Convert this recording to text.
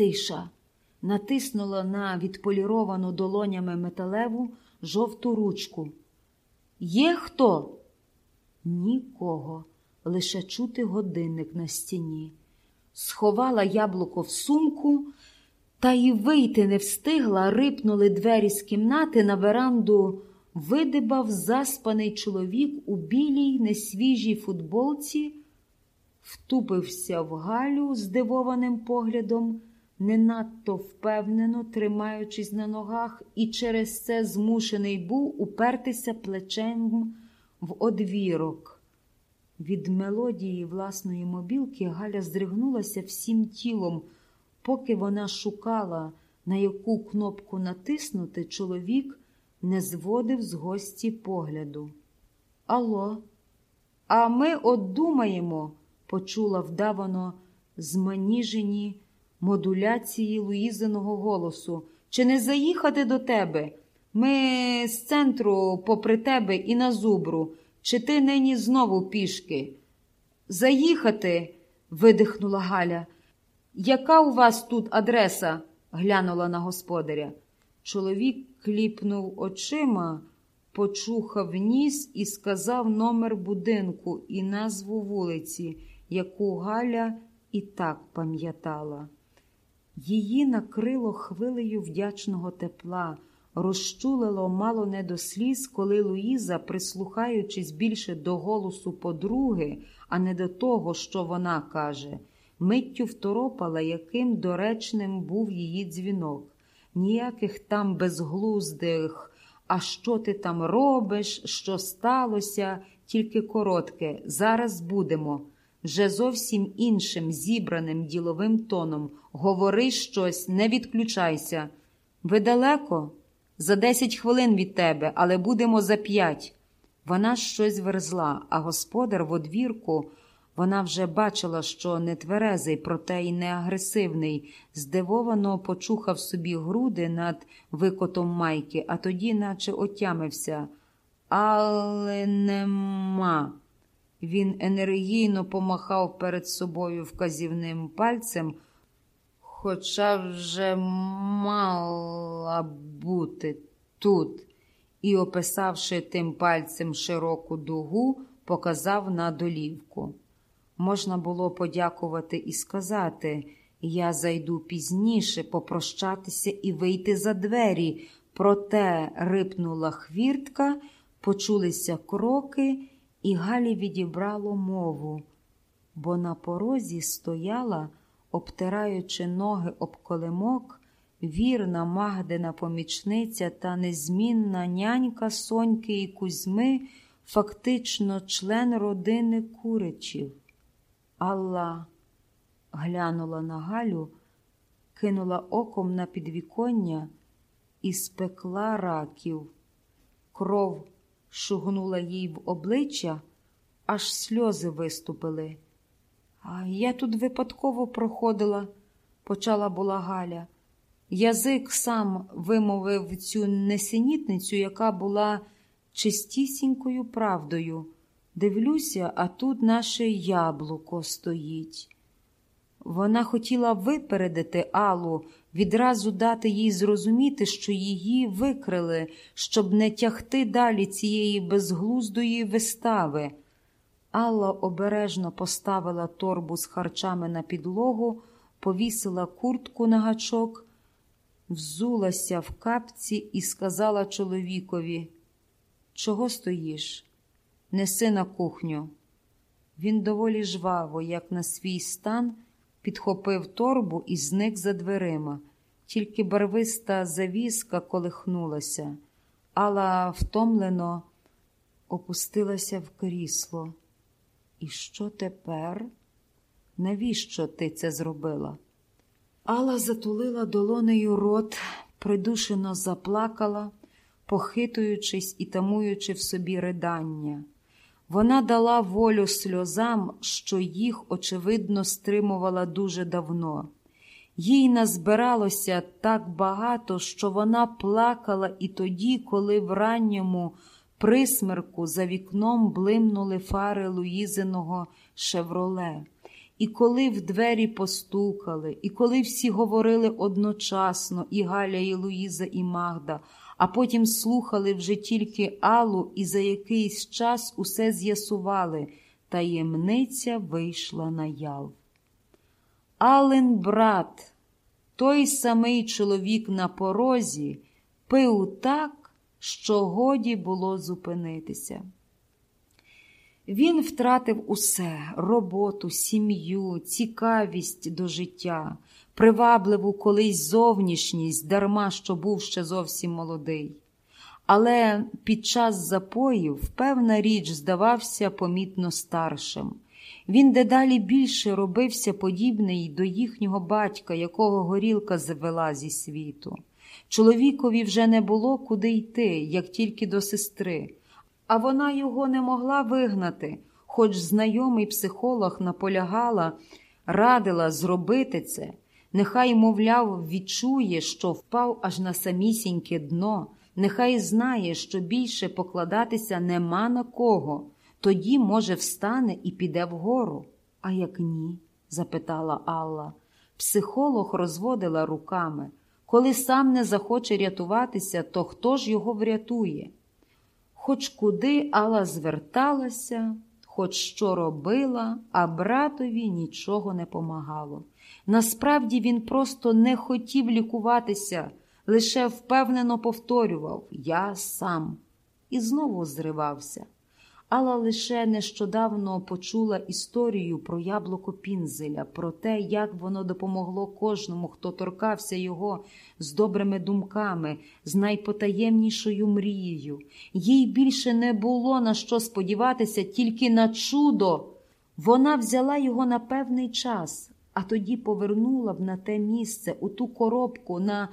Тиша натиснула на відполіровану долонями металеву жовту ручку. Є хто? Нікого, лише чути годинник на стіні. Сховала яблуко в сумку, та й вийти не встигла, рипнули двері з кімнати на веранду. Видибав заспаний чоловік у білій несвіжій футболці, втупився в Галю здивованим поглядом, не надто впевнено тримаючись на ногах, і через це змушений був упертися плечем в одвірок. Від мелодії власної мобілки Галя здригнулася всім тілом, поки вона шукала, на яку кнопку натиснути, чоловік не зводив з гості погляду. Алло, а ми от думаємо, почула вдавано зманіжені модуляції Луїзиного голосу. Чи не заїхати до тебе? Ми з центру попри тебе і на зубру. Чи ти нині знову пішки? Заїхати, видихнула Галя. Яка у вас тут адреса? глянула на господаря. Чоловік кліпнув очима, почухав ніс і сказав номер будинку і назву вулиці, яку Галя і так пам'ятала. Її накрило хвилею вдячного тепла, розчулило мало не до сліз, коли Луїза, прислухаючись більше до голосу подруги, а не до того, що вона каже, миттю второпала, яким доречним був її дзвінок. Ніяких там безглуздих, а що ти там робиш, що сталося, тільки коротке. Зараз будемо. Вже зовсім іншим зібраним діловим тоном. Говори щось, не відключайся. Ви далеко? За десять хвилин від тебе, але будемо за п'ять. Вона щось верзла, а господар в одвірку. Вона вже бачила, що не тверезий, проте й не агресивний, здивовано почухав собі груди над викотом майки, а тоді, наче отямився. Але нема. Він енергійно помахав перед собою вказівним пальцем, хоча вже мала бути тут, і, описавши тим пальцем широку дугу, показав на долівку. Можна було подякувати і сказати я зайду пізніше, попрощатися і вийти за двері. Проте рипнула хвіртка, почулися кроки, і Галі відібрало мову, бо на порозі стояла, обтираючи ноги об колемок, вірна Магдина помічниця та незмінна нянька Соньки і Кузьми, фактично член родини Куричів. Алла глянула на Галю, кинула оком на підвіконня і спекла раків. Кров шугнула їй в обличчя, аж сльози виступили. А я тут випадково проходила, почала була Галя. Язик сам вимовив цю несенітницю, яка була чистісінькою правдою. Дивлюся, а тут наше яблуко стоїть. Вона хотіла випередити Аллу, відразу дати їй зрозуміти, що її викрили, щоб не тягти далі цієї безглуздої вистави. Алла обережно поставила торбу з харчами на підлогу, повісила куртку на гачок, взулася в капці і сказала чоловікові: Чого стоїш? Неси на кухню. Він доволі жваво, як на свій стан, підхопив торбу і зник за дверима. Тільки барвиста завіска колихнулася, Алла втомлено опустилася в крісло. І що тепер? Навіщо ти це зробила? Алла затулила долонею рот, придушено заплакала, похитуючись і тамуючи в собі ридання. Вона дала волю сльозам, що їх, очевидно, стримувала дуже давно. Їй назбиралося так багато, що вона плакала і тоді, коли в ранньому присмерку за вікном блимнули фари Луїзиного шевроле. І коли в двері постукали, і коли всі говорили одночасно, і Галя, і Луїза, і Магда, а потім слухали вже тільки Аллу, і за якийсь час усе з'ясували, таємниця вийшла на яв. Ален брат, той самий чоловік на порозі, пив так, що годі було зупинитися. Він втратив усе роботу, сім'ю, цікавість до життя, привабливу колись зовнішність, дарма що був ще зовсім молодий. Але під час запоїв певна річ здавався помітно старшим. Він дедалі більше робився подібний до їхнього батька, якого горілка завела зі світу. Чоловікові вже не було куди йти, як тільки до сестри, а вона його не могла вигнати, хоч знайомий психолог наполягала, радила зробити це. Нехай, мовляв, відчує, що впав аж на самісіньке дно, нехай знає, що більше покладатися нема на кого, тоді, може, встане і піде вгору. А як ні? запитала Алла. Психолог розводила руками. Коли сам не захоче рятуватися, то хто ж його врятує? Хоч куди Алла зверталася, хоч що робила, а братові нічого не помагало. Насправді він просто не хотів лікуватися, лише впевнено повторював Я сам і знову зривався. Алла лише нещодавно почула історію про яблуко Пінзеля, про те, як воно допомогло кожному, хто торкався його з добрими думками, з найпотаємнішою мрією. Їй більше не було на що сподіватися, тільки на чудо. Вона взяла його на певний час, а тоді повернула б на те місце, у ту коробку на